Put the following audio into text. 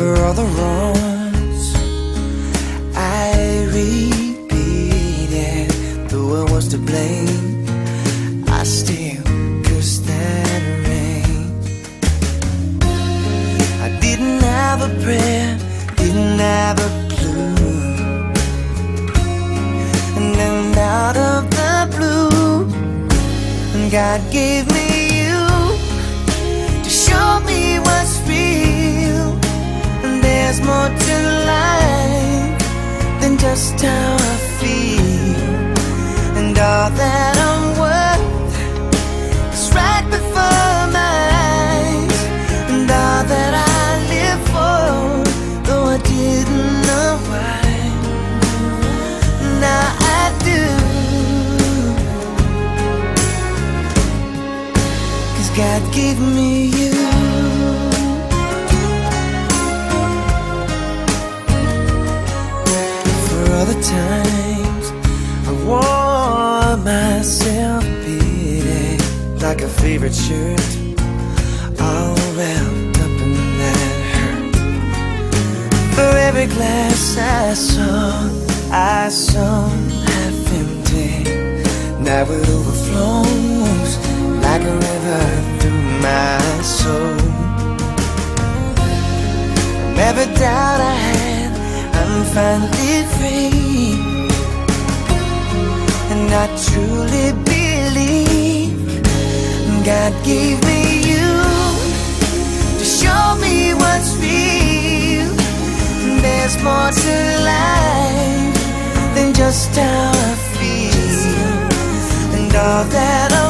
For all the wrongs. I repeated, though I was to blame, I still cursed that rain. I didn't have a prayer, didn't have a clue, and then out of the blue, God gave me just how I feel. And all that I'm worth is right before my eyes. And all that I live for, though I didn't know why. Now I do. Cause God gave me you. Times I wore myself pity like a favorite shirt, all wrapped up in that hurt. For every glass I saw, I saw half empty. Now it overflows like a river through my soul. Every doubt I had, I'm finally free. I truly believe God gave me you to show me what's real. There's more to life than just how I feel. And all that I'm